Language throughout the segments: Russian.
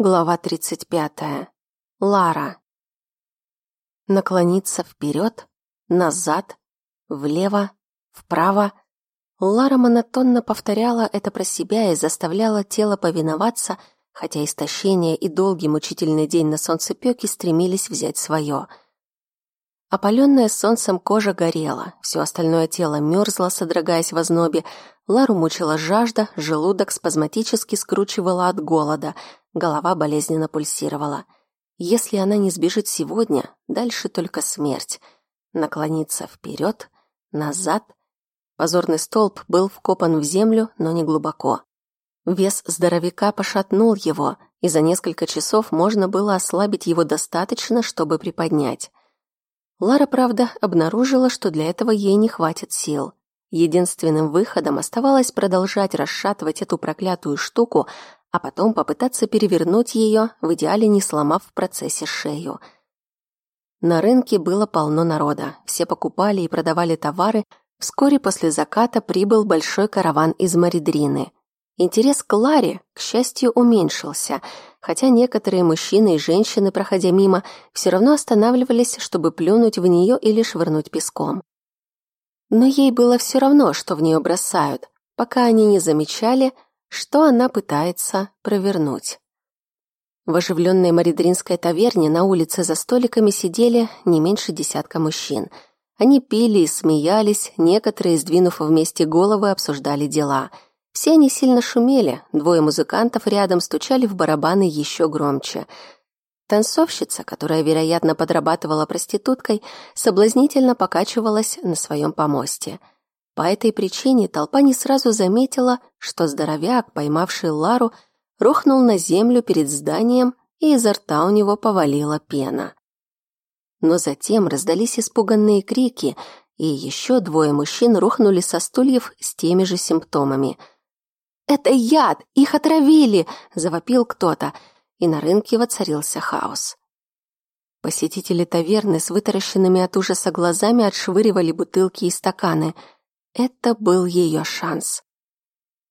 Глава 35. Лара. Наклониться вперед, назад, влево, вправо. Лара монотонно повторяла это про себя и заставляла тело повиноваться, хотя истощение и долгий мучительный день на солнцепёке стремились взять свое. Опаленная солнцем кожа горела, все остальное тело мерзло, содрогаясь в ознобе, Лару мучила жажда, желудок спазматически скручивала от голода — Голова болезненно пульсировала. Если она не сбежит сегодня, дальше только смерть. Наклониться вперед, назад. Позорный столб был вкопан в землю, но не глубоко. Вес здоровяка пошатнул его, и за несколько часов можно было ослабить его достаточно, чтобы приподнять. Лара, правда, обнаружила, что для этого ей не хватит сил. Единственным выходом оставалось продолжать расшатывать эту проклятую штуку, а потом попытаться перевернуть ее, в идеале не сломав в процессе шею. На рынке было полно народа, все покупали и продавали товары, вскоре после заката прибыл большой караван из Маридрины. Интерес к Ларе, к счастью, уменьшился, хотя некоторые мужчины и женщины, проходя мимо, все равно останавливались, чтобы плюнуть в нее или швырнуть песком. Но ей было все равно, что в нее бросают, пока они не замечали – что она пытается провернуть. В оживленной Маридринской таверне на улице за столиками сидели не меньше десятка мужчин. Они пили и смеялись, некоторые, сдвинув вместе головы, обсуждали дела. Все они сильно шумели, двое музыкантов рядом стучали в барабаны еще громче. Танцовщица, которая, вероятно, подрабатывала проституткой, соблазнительно покачивалась на своем помосте – по этой причине толпа не сразу заметила, что здоровяк, поймавший Лару, рухнул на землю перед зданием, и изо рта у него повалила пена. Но затем раздались испуганные крики, и еще двое мужчин рухнули со стульев с теми же симптомами. «Это яд! Их отравили!» — завопил кто-то, и на рынке воцарился хаос. Посетители таверны с вытаращенными от ужаса глазами отшвыривали бутылки и стаканы — это был ее шанс.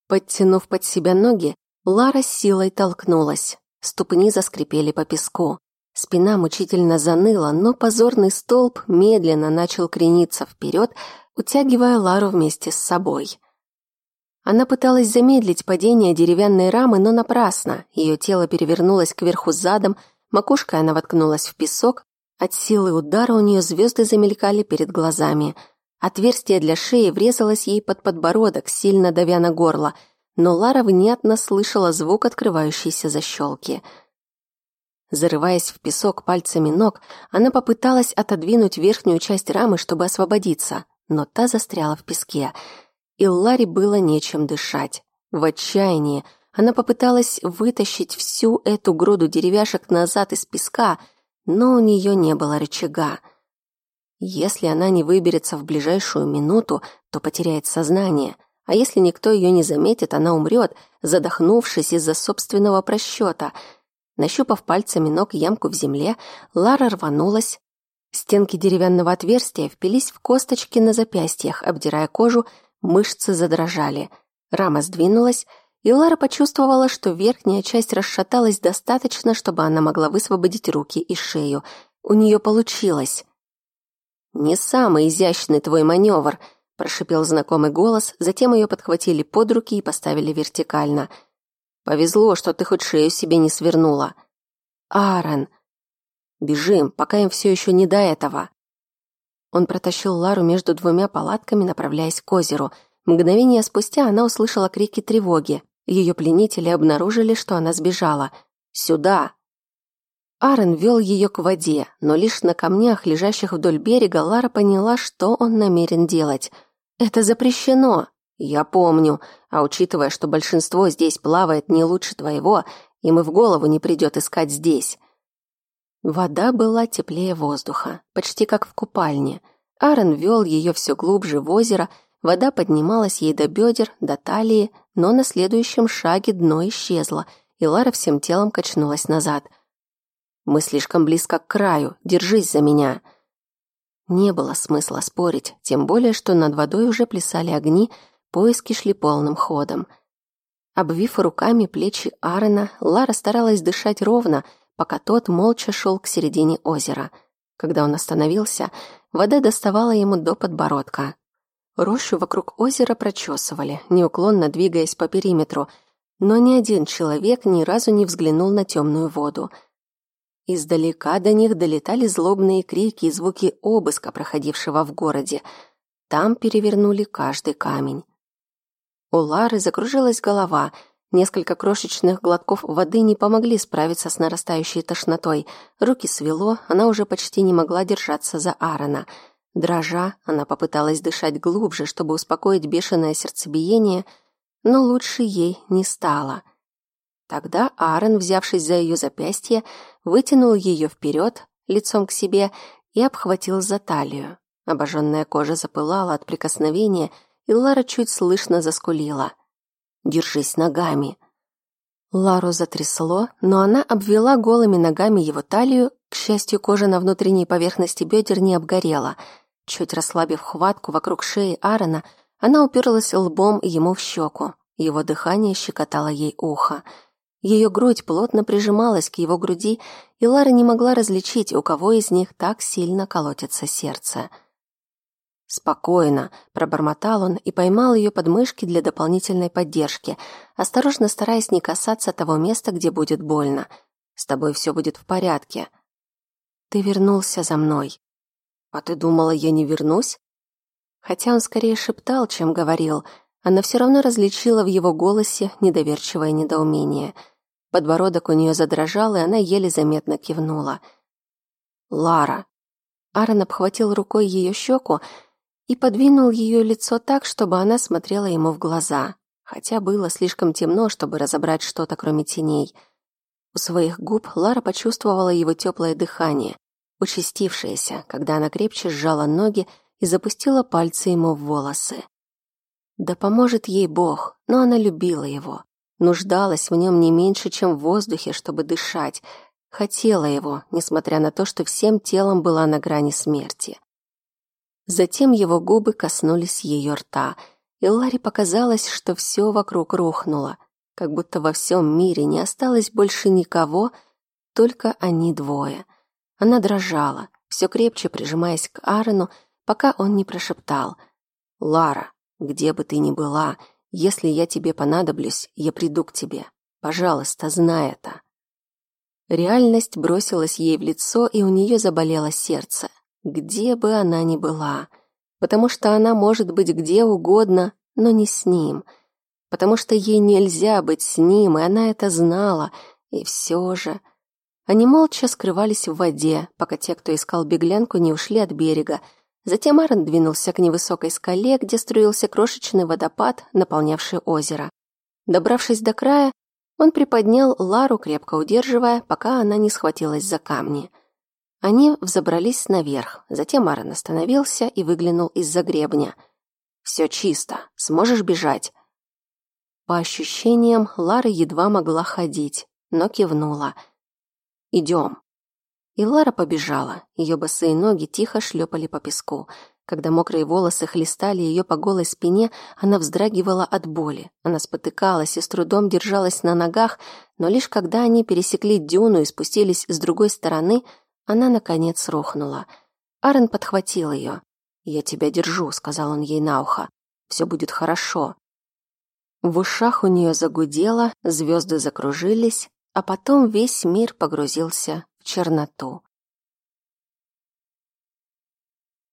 Подтянув под себя ноги, Лара силой толкнулась. Ступни заскрипели по песку. Спина мучительно заныла, но позорный столб медленно начал крениться вперед, утягивая Лару вместе с собой. Она пыталась замедлить падение деревянной рамы, но напрасно. Ее тело перевернулось кверху задом, макушкой она воткнулась в песок, от силы удара у нее звезды замелькали перед глазами – Отверстие для шеи врезалось ей под подбородок, сильно давя на горло, но Лара внятно слышала звук открывающейся защелки. Зарываясь в песок пальцами ног, она попыталась отодвинуть верхнюю часть рамы, чтобы освободиться, но та застряла в песке, и Ларе было нечем дышать. В отчаянии она попыталась вытащить всю эту груду деревяшек назад из песка, но у нее не было рычага — если она не выберется в ближайшую минуту, то потеряет сознание, а если никто ее не заметит, она умрет, задохнувшись из-за собственного просчета. Нащупав пальцами ног ямку в земле, Лара рванулась. Стенки деревянного отверстия впились в косточки на запястьях, обдирая кожу, мышцы задрожали. Рама сдвинулась, и Лара почувствовала, что верхняя часть расшаталась достаточно, чтобы она могла высвободить руки и шею. У нее получилось. «Не самый изящный твой маневр», — прошипел знакомый голос, затем ее подхватили под руки и поставили вертикально. «Повезло, что ты хоть шею себе не свернула». «Аарон!» «Бежим, пока им все еще не до этого». Он протащил Лару между двумя палатками, направляясь к озеру. Мгновение спустя она услышала крики тревоги. Ее пленители обнаружили, что она сбежала. «Сюда!» Аарон вел ее к воде, но лишь на камнях, лежащих вдоль берега, Лара поняла, что он намерен делать. «Это запрещено!» «Я помню, а учитывая, что большинство здесь плавает не лучше твоего, им и в голову не придет искать здесь». Вода была теплее воздуха, почти как в купальне. Аарон вел ее все глубже в озеро, вода поднималась ей до бедер, до талии, но на следующем шаге дно исчезло, и Лара всем телом качнулась назад – мы слишком близко к краю. Держись за меня. Не было смысла спорить, тем более, что над водой уже плясали огни, поиски шли полным ходом. Обвив руками плечи Аарона, Лара старалась дышать ровно, пока тот молча шел к середине озера. Когда он остановился, вода доставала ему до подбородка. Рощу вокруг озера прочесывали, неуклонно двигаясь по периметру, но ни один человек ни разу не взглянул на темную воду. Издалека до них долетали злобные крики и звуки обыска, проходившего в городе. Там перевернули каждый камень. У Лары закружилась голова. Несколько крошечных глотков воды не помогли справиться с нарастающей тошнотой. Руки свело, она уже почти не могла держаться за Аарона. Дрожа, она попыталась дышать глубже, чтобы успокоить бешеное сердцебиение, но лучше ей не стало. Тогда Аарон, взявшись за ее запястье, вытянул ее вперед, лицом к себе, и обхватил за талию. Обожженная кожа запылала от прикосновения — и Лара чуть слышно заскулила. «Держись ногами». Лару затрясло, но она обвела голыми ногами его талию, к счастью, кожа на внутренней поверхности бедер не обгорела. Чуть расслабив хватку вокруг шеи Аарона, она уперлась лбом ему в щеку. Его дыхание щекотало ей ухо. Ее грудь плотно прижималась к его груди, и Лара не могла различить, у кого из них так сильно колотится сердце. «Спокойно», — пробормотал он и поймал ее подмышки для дополнительной поддержки, осторожно стараясь не касаться того места, где будет больно. «С тобой все будет в порядке». «Ты вернулся за мной». «А ты думала, я не вернусь?» Хотя он скорее шептал, чем говорил, она все равно различила в его голосе недоверчивое недоумение. Подбородок у нее задрожал, и она еле заметно кивнула. «Лара». Аарон обхватил рукой ее щеку, и подвинул ее лицо так, чтобы она смотрела ему в глаза, хотя было слишком темно, чтобы разобрать что-то, кроме теней. У своих губ Лара почувствовала его теплое дыхание, участившееся, когда она крепче сжала ноги и запустила пальцы ему в волосы. Да поможет ей Бог, но она любила его, нуждалась в нем не меньше, чем в воздухе, чтобы дышать, хотела его, несмотря на то, что всем телом была на грани смерти. Затем его губы коснулись ее рта, и Ларе показалось, что все вокруг рухнуло, как будто во всем мире не осталось больше никого, только они двое. Она дрожала, все крепче прижимаясь к Аарону, пока он не прошептал «Лара, где бы ты ни была, если я тебе понадоблюсь, я приду к тебе. Пожалуйста, знай это». Реальность бросилась ей в лицо, и у нее заболело сердце где бы она ни была, потому что она может быть где угодно, но не с ним, потому что ей нельзя быть с ним, и она это знала, и все же... Они молча скрывались в воде, пока те, кто искал беглянку, не ушли от берега. Затем Аарон двинулся к невысокой скале, где струился крошечный водопад, наполнявший озеро. Добравшись до края, он приподнял Лару, крепко удерживая, пока она не схватилась за камни. Они взобрались наверх, затем Аарон остановился и выглянул из-за гребня. «Все чисто. Сможешь бежать?» По ощущениям, Лара едва могла ходить, но кивнула. «Идем». И Лара побежала. Ее босые ноги тихо шлепали по песку. Когда мокрые волосы хлестали ее по голой спине, она вздрагивала от боли. Она спотыкалась и с трудом держалась на ногах, но лишь когда они пересекли дюну и спустились с другой стороны – она, наконец, рухнула. Аарон подхватил ее. «Я тебя держу», — сказал он ей на ухо. «Все будет хорошо». В ушах у нее загудело, звезды закружились, а потом весь мир погрузился черноту.